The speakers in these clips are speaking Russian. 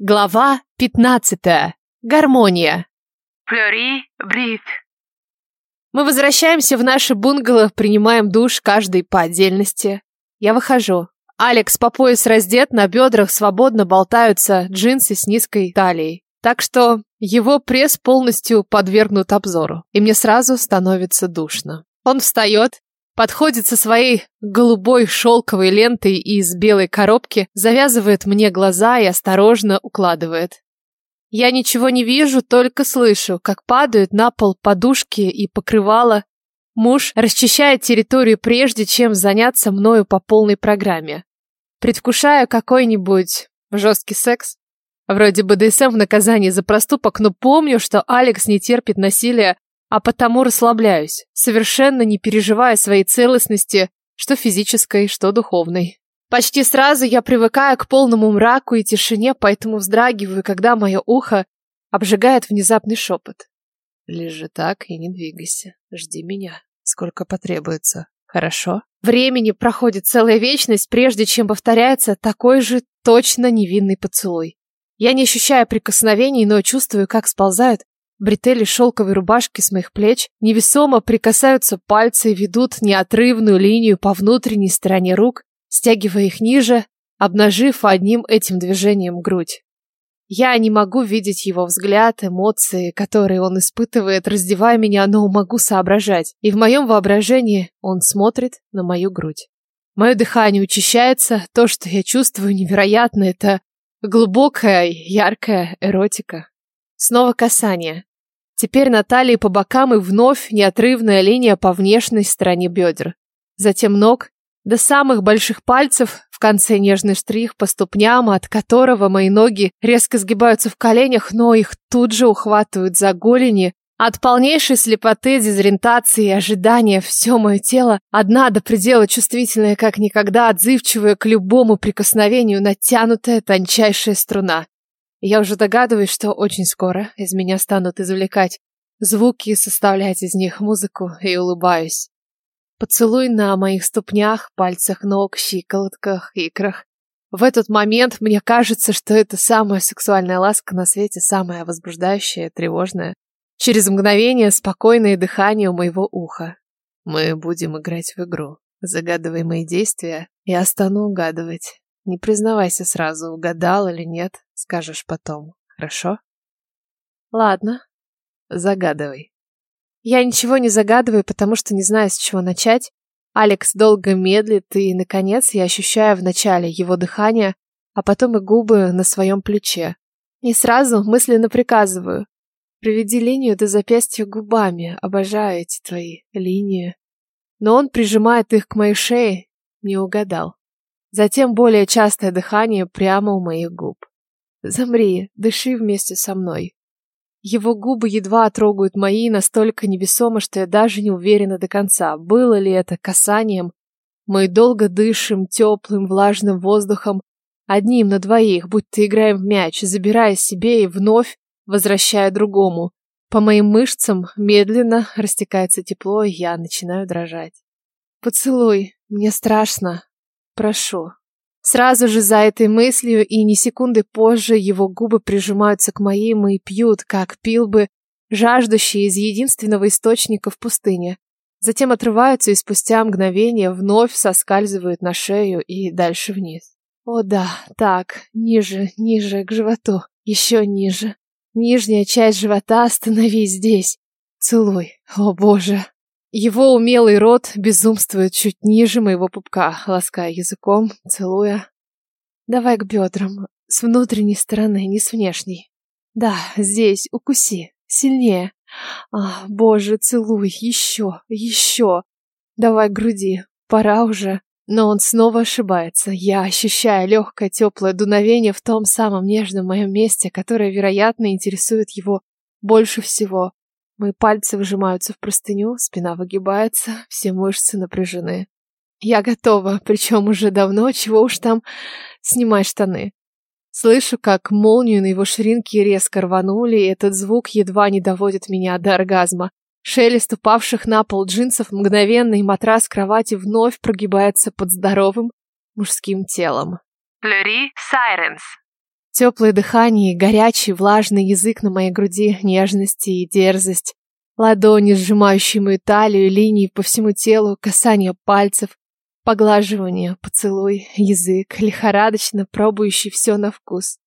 Глава 15. Гармония. Флори, брит. Мы возвращаемся в наше бунгало, принимаем душ каждый по отдельности. Я выхожу. Алекс по пояс раздет, на бедрах свободно болтаются джинсы с низкой талией. Так что его пресс полностью подвергнут обзору, и мне сразу становится душно. Он встает, подходит со своей голубой шелковой лентой из белой коробки, завязывает мне глаза и осторожно укладывает. Я ничего не вижу, только слышу, как падают на пол подушки и покрывало. Муж расчищает территорию прежде, чем заняться мною по полной программе. Предвкушаю какой-нибудь жесткий секс. Вроде БДСМ в наказании за проступок, но помню, что Алекс не терпит насилия а потому расслабляюсь, совершенно не переживая своей целостности, что физической, что духовной. Почти сразу я привыкаю к полному мраку и тишине, поэтому вздрагиваю, когда мое ухо обжигает внезапный шепот. Лежи так и не двигайся. Жди меня. Сколько потребуется. Хорошо? Времени проходит целая вечность, прежде чем повторяется такой же точно невинный поцелуй. Я не ощущаю прикосновений, но чувствую, как сползают Бретели шелковой рубашки с моих плеч невесомо прикасаются пальцы и ведут неотрывную линию по внутренней стороне рук, стягивая их ниже, обнажив одним этим движением грудь. Я не могу видеть его взгляд, эмоции, которые он испытывает, раздевая меня, но могу соображать. И в моем воображении он смотрит на мою грудь. Мое дыхание учащается, то, что я чувствую невероятно, это глубокая, яркая эротика. Снова касание. Теперь на талии по бокам и вновь неотрывная линия по внешней стороне бедер. Затем ног, до самых больших пальцев, в конце нежный штрих по ступням, от которого мои ноги резко сгибаются в коленях, но их тут же ухватывают за голени. От полнейшей слепоты, дезориентации и ожидания все мое тело, одна до предела чувствительная, как никогда отзывчивая к любому прикосновению, натянутая тончайшая струна. Я уже догадываюсь, что очень скоро из меня станут извлекать звуки и составлять из них музыку, и улыбаюсь. Поцелуй на моих ступнях, пальцах ног, щиколотках, икрах. В этот момент мне кажется, что это самая сексуальная ласка на свете, самая возбуждающая, тревожная. Через мгновение спокойное дыхание у моего уха. Мы будем играть в игру. Загадывай мои действия, я стану угадывать. Не признавайся сразу, угадал или нет, скажешь потом, хорошо? Ладно, загадывай. Я ничего не загадываю, потому что не знаю, с чего начать. Алекс долго медлит, и, наконец, я ощущаю вначале его дыхание, а потом и губы на своем плече. И сразу мысленно приказываю. Приведи линию до запястья губами, обожаю эти твои линии. Но он прижимает их к моей шее, не угадал. Затем более частое дыхание прямо у моих губ. Замри, дыши вместе со мной. Его губы едва трогают мои настолько невесомо, что я даже не уверена до конца, было ли это касанием. Мы долго дышим теплым влажным воздухом, одним на двоих, будто играем в мяч, забирая себе и вновь возвращая другому. По моим мышцам медленно растекается тепло, и я начинаю дрожать. Поцелуй, мне страшно, Прошу. Сразу же за этой мыслью и ни секунды позже его губы прижимаются к моим и пьют, как пил бы жаждущий из единственного источника в пустыне. Затем отрываются и спустя мгновение вновь соскальзывают на шею и дальше вниз. О да, так, ниже, ниже, к животу, еще ниже. Нижняя часть живота остановись здесь. Целуй, о боже. Его умелый рот безумствует чуть ниже моего пупка, лаская языком, целуя. Давай к бедрам, с внутренней стороны, не с внешней. Да, здесь, укуси, сильнее. А, боже, целуй, еще, еще. Давай к груди, пора уже. Но он снова ошибается. Я ощущаю легкое теплое дуновение в том самом нежном моем месте, которое, вероятно, интересует его больше всего. Мои пальцы выжимаются в простыню, спина выгибается, все мышцы напряжены. Я готова, причем уже давно, чего уж там снимать штаны. Слышу, как молнию на его ширинке резко рванули, и этот звук едва не доводит меня до оргазма. Шелест упавших на пол джинсов мгновенно, и матрас кровати вновь прогибается под здоровым мужским телом. Флори Сайренс. Теплое дыхание, горячий, влажный язык на моей груди, нежности и дерзость. Ладони, сжимающие мою талию, линии по всему телу, касание пальцев, поглаживание, поцелуй, язык, лихорадочно пробующий все на вкус.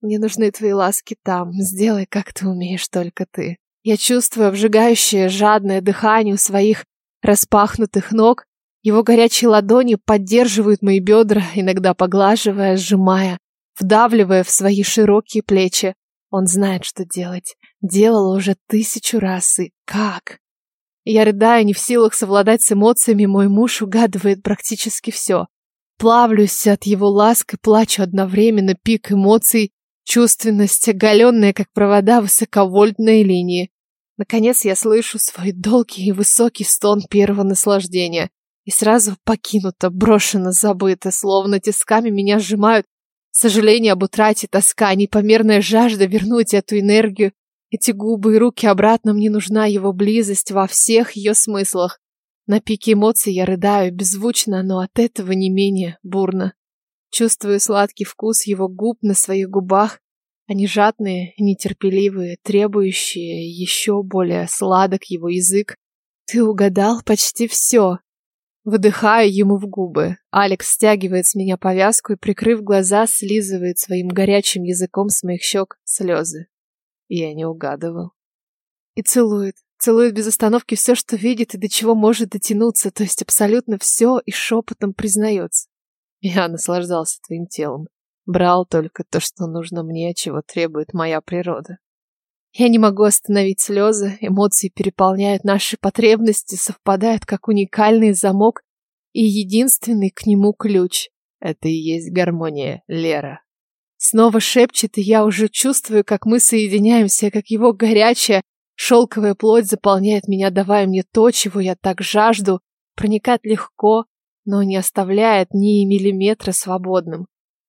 Мне нужны твои ласки там, сделай, как ты умеешь только ты. Я чувствую обжигающее, жадное дыхание у своих распахнутых ног. Его горячие ладони поддерживают мои бедра, иногда поглаживая, сжимая, вдавливая в свои широкие плечи. Он знает, что делать. Делал уже тысячу раз. И как? Я рыдаю, не в силах совладать с эмоциями, мой муж угадывает практически все. Плавлюсь от его ласк и плачу одновременно, пик эмоций, чувственность, оголенная, как провода высоковольтной линии. Наконец я слышу свой долгий и высокий стон первого наслаждения. И сразу покинуто, брошено, забыто, словно тисками меня сжимают. Сожаление об утрате, тоска, непомерная жажда вернуть эту энергию, эти губы и руки обратно, мне нужна его близость во всех ее смыслах. На пике эмоций я рыдаю беззвучно, но от этого не менее бурно. Чувствую сладкий вкус его губ на своих губах. Они жадные, нетерпеливые, требующие еще более сладок его язык. Ты угадал почти все. Выдыхаю ему в губы. Алекс стягивает с меня повязку и, прикрыв глаза, слизывает своим горячим языком с моих щек слезы. Я не угадывал. И целует. Целует без остановки все, что видит и до чего может дотянуться, то есть абсолютно все и шепотом признается. Я наслаждался твоим телом. Брал только то, что нужно мне, чего требует моя природа. Я не могу остановить слезы, эмоции переполняют наши потребности, совпадают как уникальный замок и единственный к нему ключ. Это и есть гармония, Лера. Снова шепчет, и я уже чувствую, как мы соединяемся, как его горячая, шелковая плоть заполняет меня, давая мне то, чего я так жажду, проникает легко, но не оставляет ни миллиметра свободным.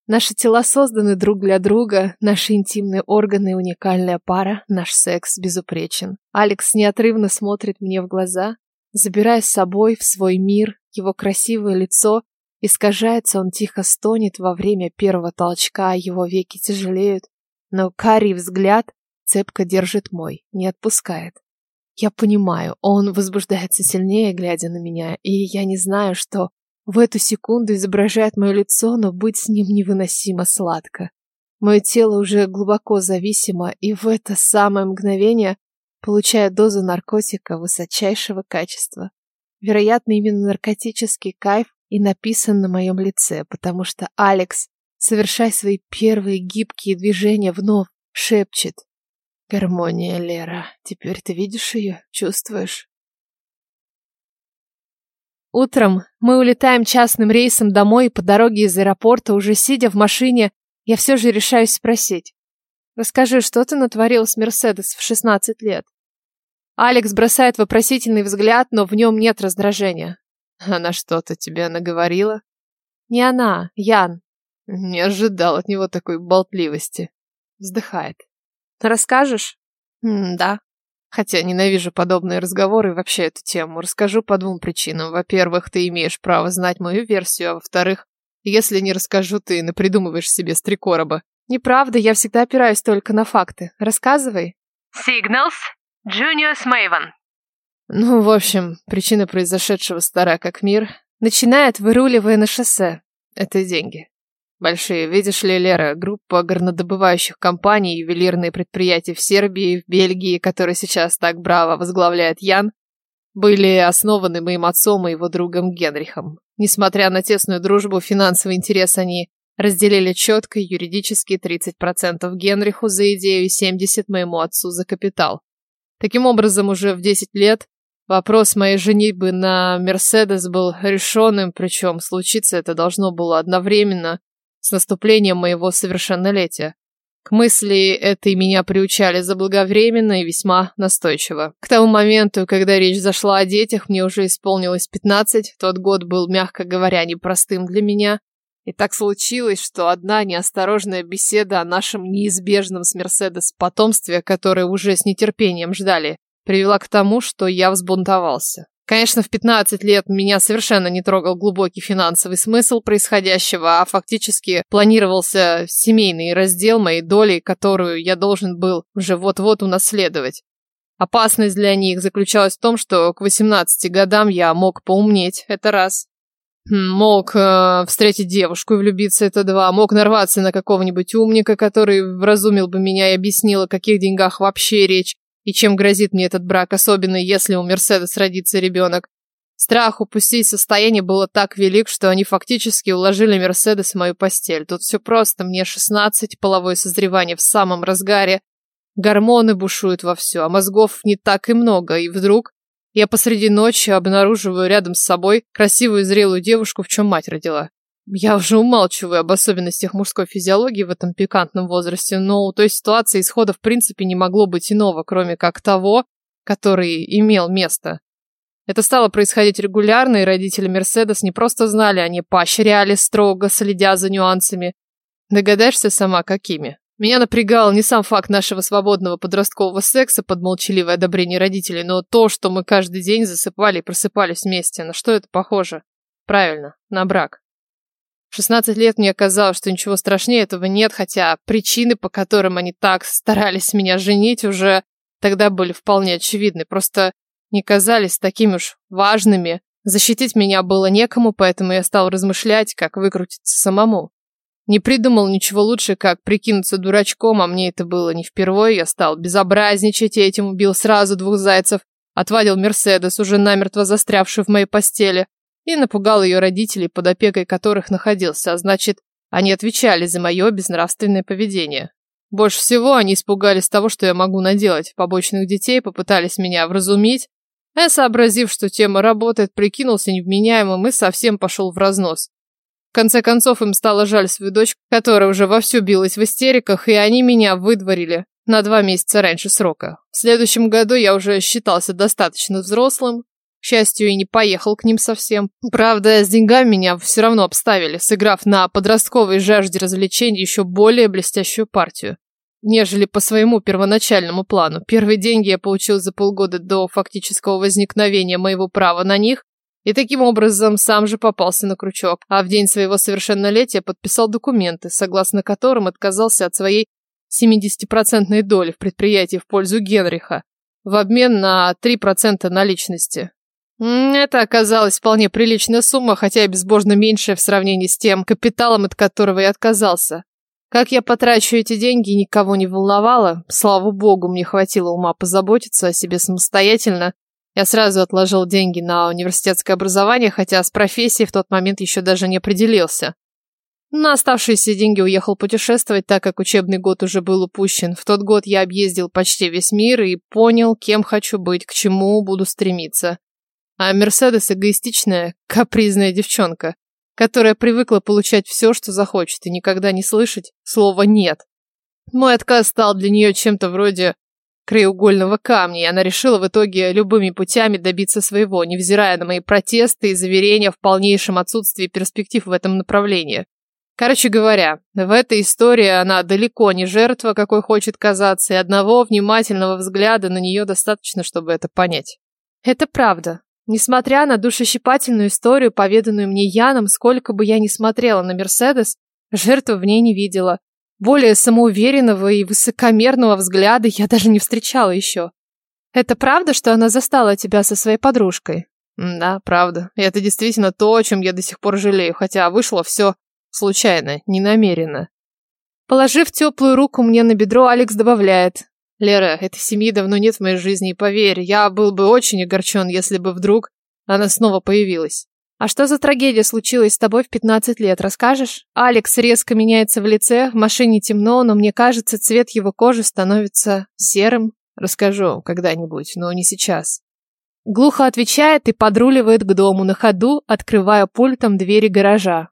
Наши тела созданы друг для друга, наши интимные органы — уникальная пара, наш секс безупречен. Алекс неотрывно смотрит мне в глаза, забирая с собой в свой мир его красивое лицо, искажается, он тихо стонет во время первого толчка, его веки тяжелеют, но карий взгляд цепко держит мой, не отпускает. Я понимаю, он возбуждается сильнее, глядя на меня, и я не знаю, что в эту секунду изображает мое лицо, но быть с ним невыносимо сладко. Мое тело уже глубоко зависимо, и в это самое мгновение получаю дозу наркотика высочайшего качества. Вероятно, именно наркотический кайф и написан на моем лице, потому что Алекс, совершая свои первые гибкие движения, вновь шепчет. Гармония, Лера. Теперь ты видишь ее? Чувствуешь? Утром мы улетаем частным рейсом домой, и по дороге из аэропорта, уже сидя в машине, я все же решаюсь спросить. «Расскажи, что ты натворил с Мерседес в 16 лет?» Алекс бросает вопросительный взгляд, но в нем нет раздражения. «Она что-то тебе наговорила?» «Не она, Ян». Не ожидал от него такой болтливости. Вздыхает. «Расскажешь?» М «Да». Хотя ненавижу подобные разговоры и вообще эту тему. Расскажу по двум причинам. Во-первых, ты имеешь право знать мою версию, а во-вторых, если не расскажу, ты напридумываешь себе с три короба. Неправда, я всегда опираюсь только на факты. Рассказывай. Signals, Junius Maven. Ну, в общем, причина произошедшего стара как мир. Начинает, выруливая на шоссе. Это деньги. Большие. Видишь ли, Лера, группа горнодобывающих компаний ювелирные предприятия в Сербии, в Бельгии, которые сейчас так браво возглавляет Ян, были основаны моим отцом и его другом Генрихом. Несмотря на тесную дружбу, финансовый интерес они разделили четко, юридически 30% Генриху за идею и 70% моему отцу за капитал. Таким образом, уже в 10 лет вопрос моей женитьбы на Мерседес был решенным, причем случиться это должно было одновременно с наступлением моего совершеннолетия. К мысли этой меня приучали заблаговременно и весьма настойчиво. К тому моменту, когда речь зашла о детях, мне уже исполнилось 15, тот год был, мягко говоря, непростым для меня. И так случилось, что одна неосторожная беседа о нашем неизбежном с Мерседес потомстве, которое уже с нетерпением ждали, привела к тому, что я взбунтовался. Конечно, в 15 лет меня совершенно не трогал глубокий финансовый смысл происходящего, а фактически планировался семейный раздел моей доли, которую я должен был уже вот-вот унаследовать. Опасность для них заключалась в том, что к 18 годам я мог поумнеть, это раз. Хм, мог э, встретить девушку и влюбиться, это два. Мог нарваться на какого-нибудь умника, который вразумил бы меня и объяснил, о каких деньгах вообще речь. И чем грозит мне этот брак, особенно если у Мерседес родится ребенок? Страх упустить состояние было так велик, что они фактически уложили Мерседес в мою постель. Тут все просто. Мне 16, половое созревание в самом разгаре. Гормоны бушуют вовсю, а мозгов не так и много. И вдруг я посреди ночи обнаруживаю рядом с собой красивую зрелую девушку, в чем мать родила. Я уже умалчиваю об особенностях мужской физиологии в этом пикантном возрасте, но у той ситуации исхода в принципе не могло быть иного, кроме как того, который имел место. Это стало происходить регулярно, и родители Мерседес не просто знали, они поощряли строго, следя за нюансами. Догадаешься сама, какими? Меня напрягал не сам факт нашего свободного подросткового секса под молчаливое одобрение родителей, но то, что мы каждый день засыпали и просыпались вместе. На что это похоже? Правильно, на брак. В 16 лет мне казалось, что ничего страшнее этого нет, хотя причины, по которым они так старались меня женить, уже тогда были вполне очевидны, просто не казались такими уж важными. Защитить меня было некому, поэтому я стал размышлять, как выкрутиться самому. Не придумал ничего лучше, как прикинуться дурачком, а мне это было не впервые. Я стал безобразничать и этим убил сразу двух зайцев. Отвадил Мерседес, уже намертво застрявший в моей постели и напугал ее родителей, под опекой которых находился, а значит, они отвечали за мое безнравственное поведение. Больше всего они испугались того, что я могу наделать. Побочных детей попытались меня вразумить, а я, сообразив, что тема работает, прикинулся невменяемым и совсем пошел в разнос. В конце концов, им стало жаль свою дочь, которая уже вовсю билась в истериках, и они меня выдворили на два месяца раньше срока. В следующем году я уже считался достаточно взрослым, к счастью, и не поехал к ним совсем. Правда, с деньгами меня все равно обставили, сыграв на подростковой жажде развлечений еще более блестящую партию, нежели по своему первоначальному плану. Первые деньги я получил за полгода до фактического возникновения моего права на них, и таким образом сам же попался на крючок, а в день своего совершеннолетия подписал документы, согласно которым отказался от своей 70% доли в предприятии в пользу Генриха в обмен на 3% наличности. Это оказалась вполне приличная сумма, хотя и безбожно меньшая в сравнении с тем капиталом, от которого я отказался. Как я потрачу эти деньги, никого не волновало. Слава богу, мне хватило ума позаботиться о себе самостоятельно. Я сразу отложил деньги на университетское образование, хотя с профессией в тот момент еще даже не определился. На оставшиеся деньги уехал путешествовать, так как учебный год уже был упущен. В тот год я объездил почти весь мир и понял, кем хочу быть, к чему буду стремиться. А Мерседес эгоистичная, капризная девчонка, которая привыкла получать все, что захочет, и никогда не слышать слова «нет». Мой отказ стал для нее чем-то вроде краеугольного камня, и она решила в итоге любыми путями добиться своего, невзирая на мои протесты и заверения в полнейшем отсутствии перспектив в этом направлении. Короче говоря, в этой истории она далеко не жертва, какой хочет казаться, и одного внимательного взгляда на нее достаточно, чтобы это понять. Это правда. Несмотря на душещипательную историю, поведанную мне Яном, сколько бы я ни смотрела на Мерседес, жертвы в ней не видела. Более самоуверенного и высокомерного взгляда я даже не встречала еще. Это правда, что она застала тебя со своей подружкой? Да, правда. И это действительно то, о чем я до сих пор жалею, хотя вышло все случайно, ненамеренно. Положив теплую руку мне на бедро, Алекс добавляет. Лера, этой семьи давно нет в моей жизни, и поверь, я был бы очень огорчен, если бы вдруг она снова появилась. А что за трагедия случилась с тобой в 15 лет, расскажешь? Алекс резко меняется в лице, в машине темно, но мне кажется, цвет его кожи становится серым. Расскажу когда-нибудь, но не сейчас. Глухо отвечает и подруливает к дому на ходу, открывая пультом двери гаража.